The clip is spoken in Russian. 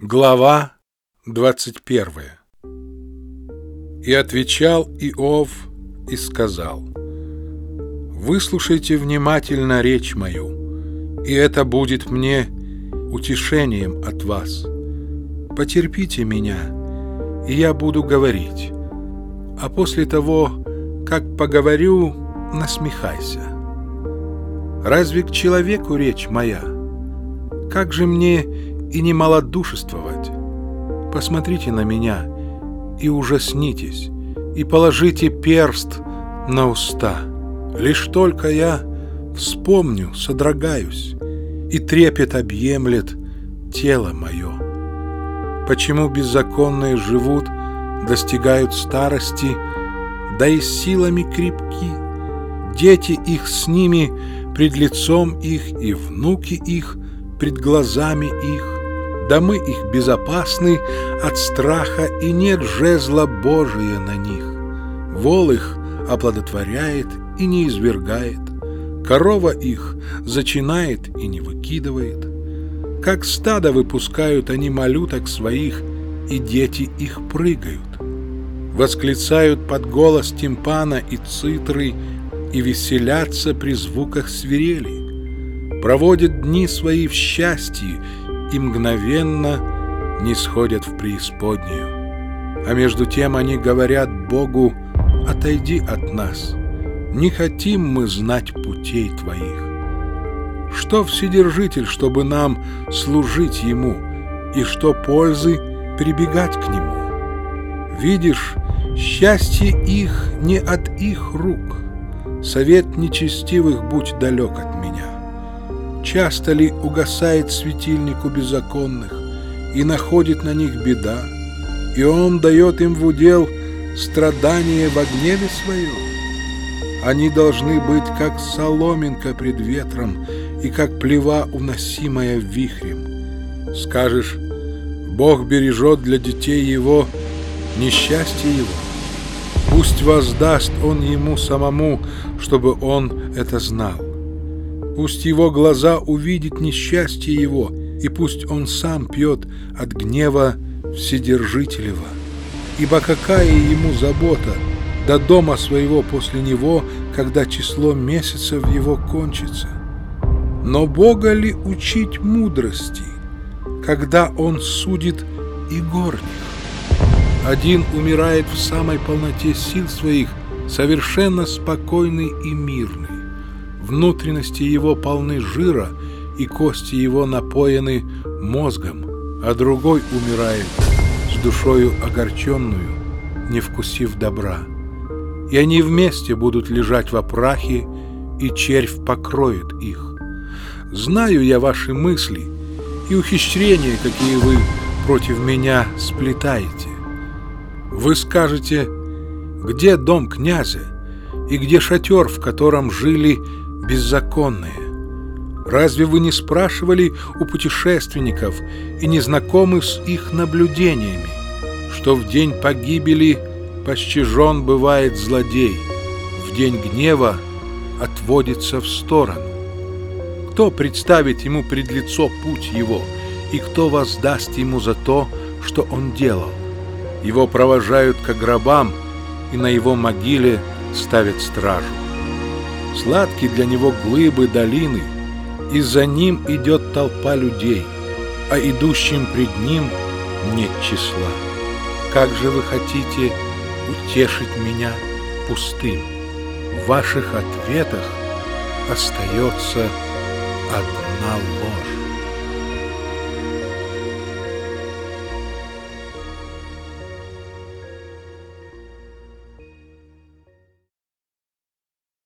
Глава 21 И отвечал Иов и сказал, «Выслушайте внимательно речь мою, и это будет мне утешением от вас. Потерпите меня, и я буду говорить, а после того, как поговорю, насмехайся. Разве к человеку речь моя? Как же мне и не малодушествовать. Посмотрите на меня и ужаснитесь, и положите перст на уста. Лишь только я вспомню, содрогаюсь, и трепет объемлет тело мое. Почему беззаконные живут, достигают старости, да и силами крепки? Дети их с ними пред лицом их и внуки их пред глазами их домы их безопасны от страха, и нет жезла Божия на них. Вол их оплодотворяет и не извергает, корова их зачинает и не выкидывает. Как стадо выпускают они малюток своих, и дети их прыгают. Восклицают под голос тимпана и цитры, и веселятся при звуках свирели. Проводят дни свои в счастье и мгновенно не сходят в преисподнюю. А между тем они говорят Богу, отойди от нас, не хотим мы знать путей Твоих. Что Вседержитель, чтобы нам служить Ему, и что пользы прибегать к Нему? Видишь, счастье их не от их рук, совет нечестивых будь далек от меня. Часто ли угасает светильник у беззаконных, и находит на них беда, и он дает им в удел страдания во гневе своем? Они должны быть как соломинка пред ветром и как плева, уносимая вихрем. Скажешь, Бог бережет для детей его несчастье его. Пусть воздаст он ему самому, чтобы он это знал. Пусть его глаза увидят несчастье его, и пусть он сам пьет от гнева Вседержителева. Ибо какая ему забота до дома своего после него, когда число месяцев его кончится? Но Бога ли учить мудрости, когда Он судит и горних? Один умирает в самой полноте сил своих, совершенно спокойный и мирный. Внутренности его полны жира, и кости его напоены мозгом, а другой умирает с душою огорченную, не вкусив добра. И они вместе будут лежать во прахе, и червь покроет их. Знаю я ваши мысли и ухищрения, какие вы против меня сплетаете. Вы скажете, где дом князя и где шатер, в котором жили беззаконные. Разве вы не спрашивали у путешественников и не знакомы с их наблюдениями, что в день погибели пощажен бывает злодей, в день гнева отводится в сторону? Кто представит ему пред лицо путь его, и кто воздаст ему за то, что он делал? Его провожают к гробам, и на его могиле ставят стражу. Сладки для него глыбы долины, и за ним идет толпа людей, а идущим пред ним нет числа. Как же вы хотите утешить меня пустым? В ваших ответах остается одна ложь.